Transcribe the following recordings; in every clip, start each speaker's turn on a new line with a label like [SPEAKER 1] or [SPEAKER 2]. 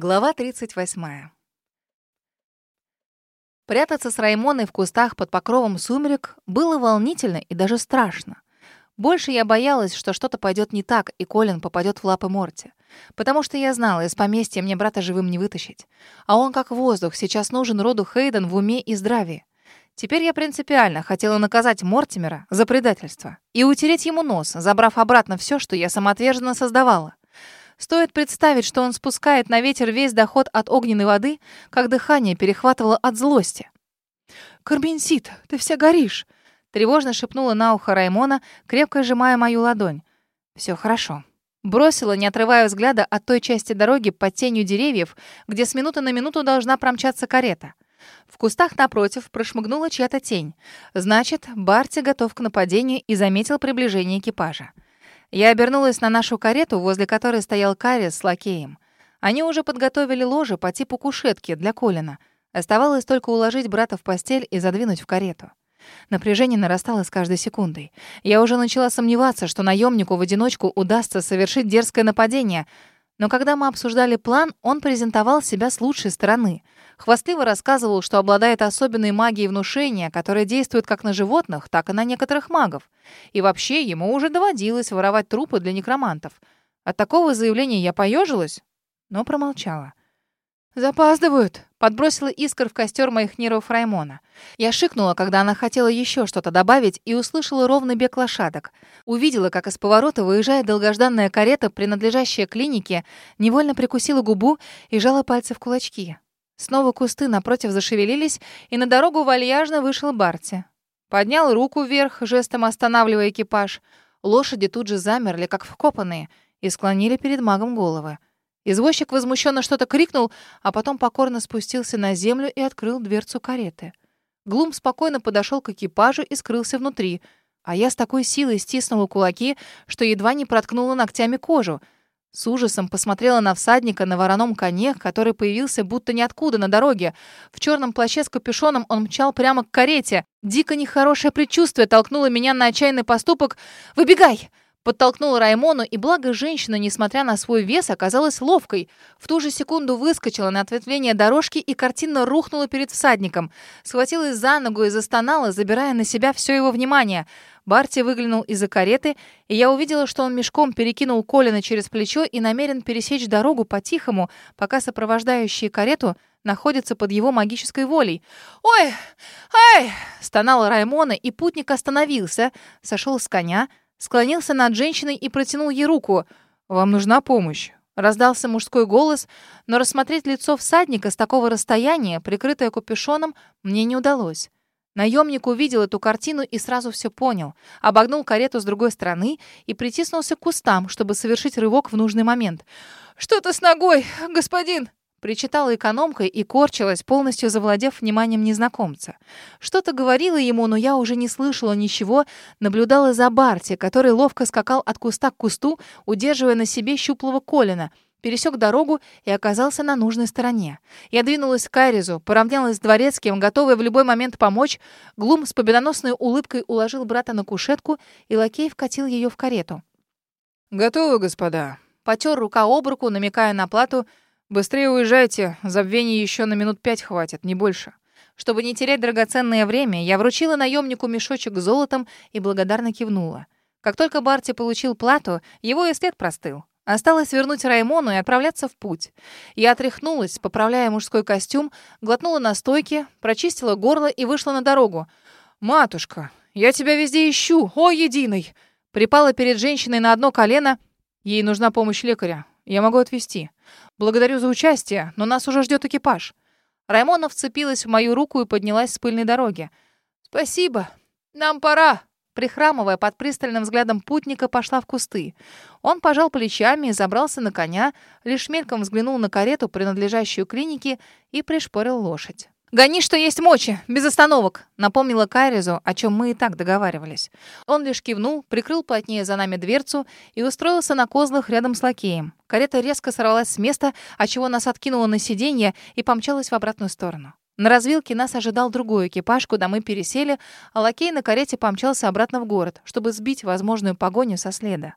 [SPEAKER 1] Глава 38. Прятаться с Раймоной в кустах под покровом сумерек было волнительно и даже страшно. Больше я боялась, что что-то пойдет не так, и Колин попадет в лапы Морти. Потому что я знала, из поместья мне брата живым не вытащить. А он как воздух, сейчас нужен роду Хейден в уме и здравии. Теперь я принципиально хотела наказать Мортимера за предательство и утереть ему нос, забрав обратно все, что я самоотверженно создавала. Стоит представить, что он спускает на ветер весь доход от огненной воды, как дыхание перехватывало от злости. «Карменсит, ты вся горишь!» Тревожно шепнула на ухо Раймона, крепко сжимая мою ладонь. Все хорошо». Бросила, не отрывая взгляда от той части дороги под тенью деревьев, где с минуты на минуту должна промчаться карета. В кустах напротив прошмыгнула чья-то тень. Значит, Барти готов к нападению и заметил приближение экипажа. Я обернулась на нашу карету, возле которой стоял Карис с лакеем. Они уже подготовили ложе по типу кушетки для Колина. Оставалось только уложить брата в постель и задвинуть в карету. Напряжение нарастало с каждой секундой. Я уже начала сомневаться, что наемнику в одиночку удастся совершить дерзкое нападение. Но когда мы обсуждали план, он презентовал себя с лучшей стороны — Хвастливо рассказывал, что обладает особенной магией внушения, которая действует как на животных, так и на некоторых магов. И вообще, ему уже доводилось воровать трупы для некромантов. От такого заявления я поежилась, но промолчала. «Запаздывают!» — подбросила искр в костер моих нервов Раймона. Я шикнула, когда она хотела еще что-то добавить, и услышала ровный бег лошадок. Увидела, как из поворота выезжает долгожданная карета, принадлежащая клинике, невольно прикусила губу и жала пальцы в кулачки. Снова кусты напротив зашевелились, и на дорогу вальяжно вышел Барти. Поднял руку вверх, жестом останавливая экипаж. Лошади тут же замерли, как вкопанные, и склонили перед магом головы. Извозчик возмущенно что-то крикнул, а потом покорно спустился на землю и открыл дверцу кареты. Глум спокойно подошел к экипажу и скрылся внутри, а я с такой силой стиснула кулаки, что едва не проткнула ногтями кожу — с ужасом посмотрела на всадника на вороном коне, который появился будто ниоткуда на дороге. В черном плаще с капюшоном он мчал прямо к карете. Дико нехорошее предчувствие толкнуло меня на отчаянный поступок. «Выбегай!» Подтолкнула Раймону, и благо женщина, несмотря на свой вес, оказалась ловкой. В ту же секунду выскочила на ответвление дорожки и картинно рухнула перед всадником. Схватилась за ногу и застонала, забирая на себя все его внимание. Барти выглянул из-за кареты, и я увидела, что он мешком перекинул Колина через плечо и намерен пересечь дорогу по-тихому, пока сопровождающие карету находятся под его магической волей. «Ой! Ай!» — стонала Раймона, и путник остановился, сошел с коня, склонился над женщиной и протянул ей руку. «Вам нужна помощь?» Раздался мужской голос, но рассмотреть лицо всадника с такого расстояния, прикрытое капюшоном, мне не удалось. Наемник увидел эту картину и сразу все понял. Обогнул карету с другой стороны и притиснулся к кустам, чтобы совершить рывок в нужный момент. «Что-то с ногой, господин!» Причитала экономка и корчилась, полностью завладев вниманием незнакомца. Что-то говорила ему, но я уже не слышала ничего, наблюдала за Барти, который ловко скакал от куста к кусту, удерживая на себе щуплого Колина — пересек дорогу и оказался на нужной стороне. Я двинулась к Айризу, поравнялась с дворецким, готовая в любой момент помочь. Глум с победоносной улыбкой уложил брата на кушетку, и лакей вкатил ее в карету.
[SPEAKER 2] «Готовы, господа?»
[SPEAKER 1] Потер рука об руку, намекая на плату. «Быстрее уезжайте, забвений еще на минут пять хватит, не больше». Чтобы не терять драгоценное время, я вручила наемнику мешочек с золотом и благодарно кивнула. Как только Барти получил плату, его и след простыл. Осталось вернуть Раймону и отправляться в путь. Я отряхнулась, поправляя мужской костюм, глотнула на стойке, прочистила горло и вышла на дорогу. «Матушка, я тебя везде ищу, о, единый!» Припала перед женщиной на одно колено. Ей нужна помощь лекаря. Я могу отвезти. Благодарю за участие, но нас уже ждет экипаж. Раймона вцепилась в мою руку и поднялась с пыльной дороги. «Спасибо. Нам пора!» прихрамывая под пристальным взглядом путника, пошла в кусты. Он пожал плечами и забрался на коня, лишь мельком взглянул на карету, принадлежащую клинике, и пришпорил лошадь. «Гони, что есть мочи, без остановок», — напомнила Кайризу, о чем мы и так договаривались. Он лишь кивнул, прикрыл плотнее за нами дверцу и устроился на козлах рядом с лакеем. Карета резко сорвалась с места, отчего нас откинуло на сиденье и помчалась в обратную сторону. На развилке нас ожидал другой экипаж, куда мы пересели, а лакей на карете помчался обратно в город, чтобы сбить возможную погоню со следа.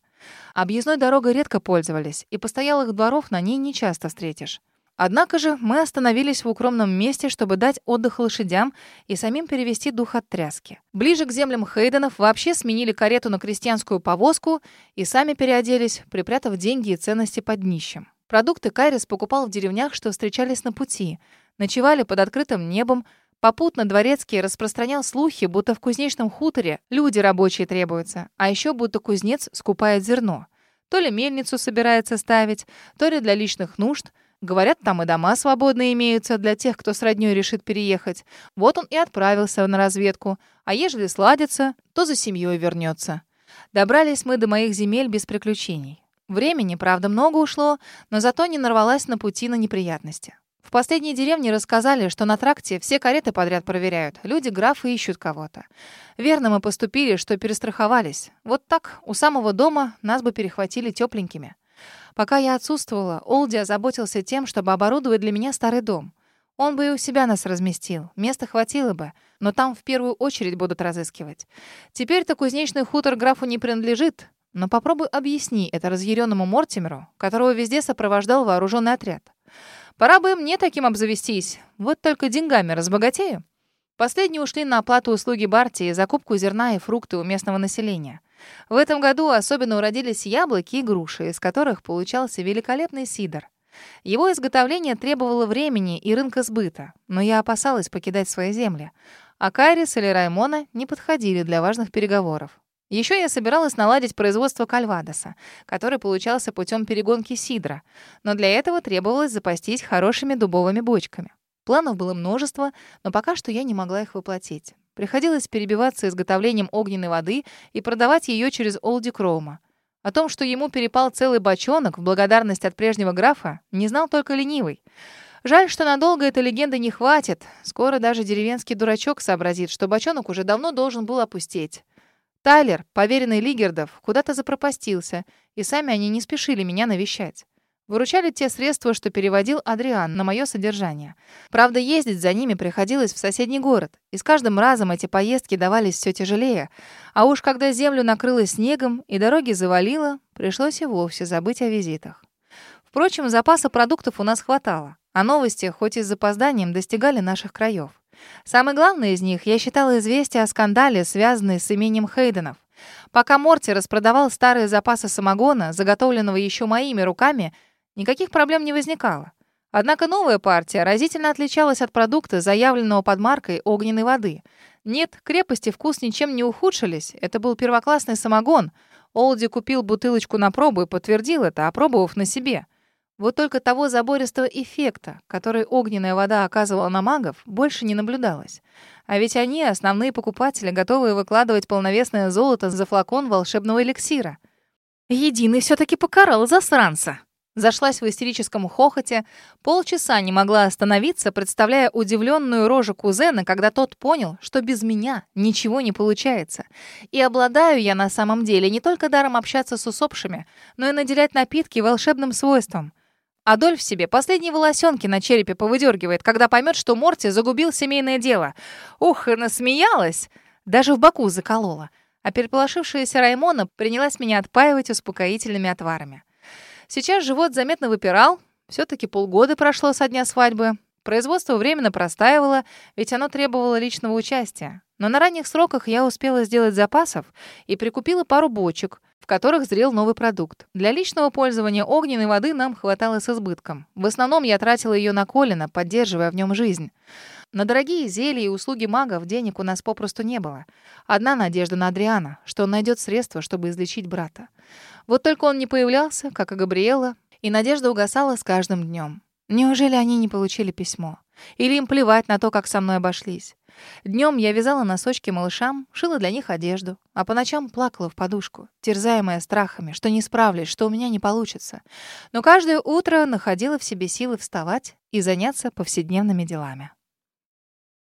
[SPEAKER 1] Объездной дорогой редко пользовались, и постоялых дворов на ней не часто встретишь. Однако же мы остановились в укромном месте, чтобы дать отдых лошадям и самим перевести дух от тряски. Ближе к землям Хейденов вообще сменили карету на крестьянскую повозку и сами переоделись, припрятав деньги и ценности под днищем. Продукты Кайрис покупал в деревнях, что встречались на пути. Ночевали под открытым небом. Попутно Дворецкий распространял слухи, будто в кузнечном хуторе люди рабочие требуются, а еще будто кузнец скупает зерно. То ли мельницу собирается ставить, то ли для личных нужд — Говорят, там и дома свободные имеются для тех, кто с роднёй решит переехать. Вот он и отправился на разведку. А ежели сладится, то за семьей вернется. Добрались мы до моих земель без приключений. Времени, правда, много ушло, но зато не нарвалась на пути на неприятности. В последней деревне рассказали, что на тракте все кареты подряд проверяют. Люди графы ищут кого-то. Верно мы поступили, что перестраховались. Вот так у самого дома нас бы перехватили тепленькими. Пока я отсутствовала, Олди озаботился тем, чтобы оборудовать для меня старый дом. Он бы и у себя нас разместил, места хватило бы, но там в первую очередь будут разыскивать. Теперь-то кузнечный хутор графу не принадлежит, но попробуй объясни это разъяренному Мортимеру, которого везде сопровождал вооруженный отряд. Пора бы мне таким обзавестись, вот только деньгами разбогатею. Последние ушли на оплату услуги Барти и закупку зерна и фрукты у местного населения. В этом году особенно уродились яблоки и груши, из которых получался великолепный сидр. Его изготовление требовало времени и рынка сбыта, но я опасалась покидать свои земли. А Кайрис или Раймона не подходили для важных переговоров. Еще я собиралась наладить производство кальвадоса, который получался путем перегонки сидра, но для этого требовалось запастись хорошими дубовыми бочками. Планов было множество, но пока что я не могла их воплотить. Приходилось перебиваться изготовлением огненной воды и продавать ее через Олди Кроума. О том, что ему перепал целый бочонок в благодарность от прежнего графа, не знал только ленивый. Жаль, что надолго этой легенды не хватит. Скоро даже деревенский дурачок сообразит, что бочонок уже давно должен был опустеть. Тайлер, поверенный Лигердов, куда-то запропастился, и сами они не спешили меня навещать. Выручали те средства, что переводил Адриан на мое содержание. Правда, ездить за ними приходилось в соседний город, и с каждым разом эти поездки давались все тяжелее. А уж когда землю накрыло снегом и дороги завалило, пришлось и вовсе забыть о визитах. Впрочем, запаса продуктов у нас хватало, а новости, хоть и с запозданием, достигали наших краев. Самое главное из них я считала известие о скандале, связанном с именем Хейденов. Пока Морти распродавал старые запасы самогона, заготовленного еще моими руками, Никаких проблем не возникало. Однако новая партия разительно отличалась от продукта, заявленного под маркой огненной воды. Нет, крепости вкус ничем не ухудшились. Это был первоклассный самогон. Олди купил бутылочку на пробу и подтвердил это, опробовав на себе. Вот только того забористого эффекта, который огненная вода оказывала на магов, больше не наблюдалось. А ведь они, основные покупатели, готовые выкладывать полновесное золото за флакон волшебного эликсира. Единый все таки покарал засранца. Зашлась в истерическом хохоте, полчаса не могла остановиться, представляя удивленную рожу кузена, когда тот понял, что без меня ничего не получается. И обладаю я на самом деле не только даром общаться с усопшими, но и наделять напитки волшебным свойством. Адольф себе последние волосенки на черепе повыдергивает, когда поймет, что Морти загубил семейное дело. Ух, и насмеялась! Даже в боку заколола. А переполошившаяся Раймона принялась меня отпаивать успокоительными отварами. Сейчас живот заметно выпирал. Все-таки полгода прошло со дня свадьбы. Производство временно простаивало, ведь оно требовало личного участия. Но на ранних сроках я успела сделать запасов и прикупила пару бочек, в которых зрел новый продукт. Для личного пользования огненной воды нам хватало с избытком. В основном я тратила ее на Колина, поддерживая в нем жизнь. На дорогие зелья и услуги магов денег у нас попросту не было. Одна надежда на Адриана, что он найдет средства, чтобы излечить брата. Вот только он не появлялся, как и Габриэла, и надежда угасала с каждым днем. Неужели они не получили письмо? Или им плевать на то, как со мной обошлись? Днем я вязала носочки малышам, шила для них одежду, а по ночам плакала в подушку, терзаемая страхами, что не справлюсь, что у меня не получится. Но каждое утро находила в себе силы вставать и заняться повседневными делами.